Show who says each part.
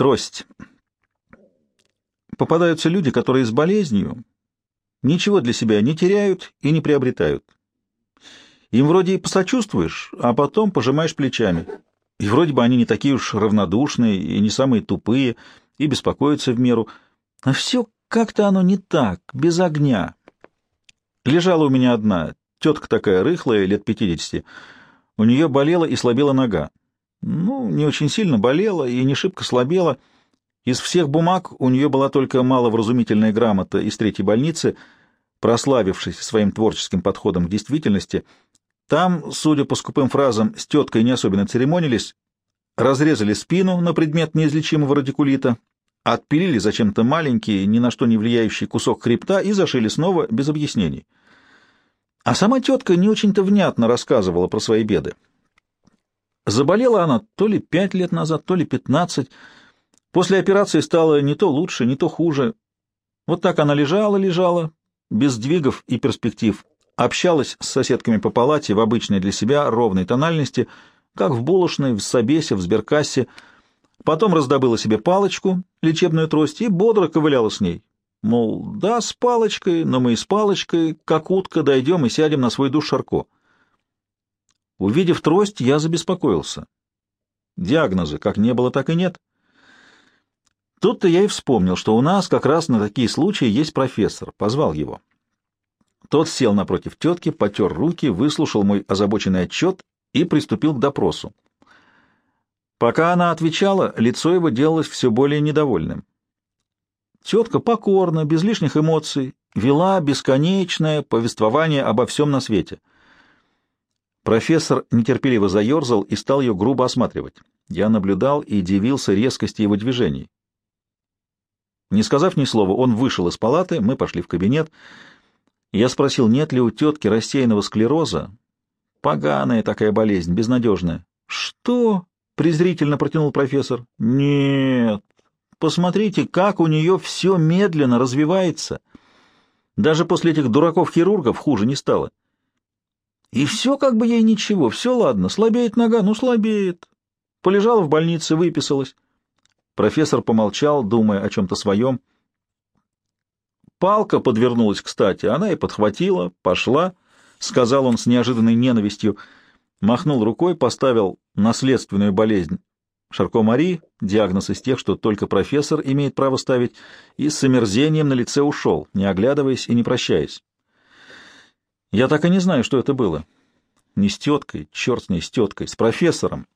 Speaker 1: Трость. Попадаются люди, которые с болезнью ничего для себя не теряют и не приобретают. Им вроде и посочувствуешь, а потом пожимаешь плечами. И вроде бы они не такие уж равнодушные и не самые тупые, и беспокоятся в меру. А все как-то оно не так, без огня. Лежала у меня одна, тетка такая рыхлая, лет пятидесяти. У нее болела и слабела нога. Ну, не очень сильно болела и не шибко слабела. Из всех бумаг у нее была только маловразумительная грамота из третьей больницы, прославившись своим творческим подходом к действительности — там, судя по скупым фразам, с теткой не особенно церемонились, разрезали спину на предмет неизлечимого радикулита, отпилили зачем-то маленький, ни на что не влияющий кусок хребта и зашили снова, без объяснений. А сама тетка не очень-то внятно рассказывала про свои беды. Заболела она то ли пять лет назад, то ли пятнадцать. После операции стало не то лучше, не то хуже. Вот так она лежала-лежала, без сдвигов и перспектив, Общалась с соседками по палате в обычной для себя ровной тональности, как в булочной, в Собесе, в сберкассе. Потом раздобыла себе палочку, лечебную трость, и бодро ковыляла с ней. Мол, да, с палочкой, но мы и с палочкой, как утка, дойдем и сядем на свой душ Шарко. Увидев трость, я забеспокоился. Диагноза как не было, так и нет. Тут-то я и вспомнил, что у нас как раз на такие случаи есть профессор. Позвал его. Тот сел напротив тетки, потер руки, выслушал мой озабоченный отчет и приступил к допросу. Пока она отвечала, лицо его делалось все более недовольным. Тетка покорно, без лишних эмоций, вела бесконечное повествование обо всем на свете. Профессор нетерпеливо заерзал и стал ее грубо осматривать. Я наблюдал и дивился резкости его движений. Не сказав ни слова, он вышел из палаты, мы пошли в кабинет — я спросил, нет ли у тетки рассеянного склероза. Поганая такая болезнь, безнадежная. Что? презрительно протянул профессор. Нет. Посмотрите, как у нее все медленно развивается. Даже после этих дураков-хирургов хуже не стало. И все как бы ей ничего, все ладно, слабеет нога, ну слабеет. Полежала в больнице, выписалась. Профессор помолчал, думая о чем-то своем. Палка подвернулась кстати, она и подхватила, пошла, — сказал он с неожиданной ненавистью, махнул рукой, поставил наследственную болезнь Шарко Мари, диагноз из тех, что только профессор имеет право ставить, и с омерзением на лице ушел, не оглядываясь и не прощаясь. Я так и не знаю, что это было. Не с теткой, черт с ней, с теткой, с профессором.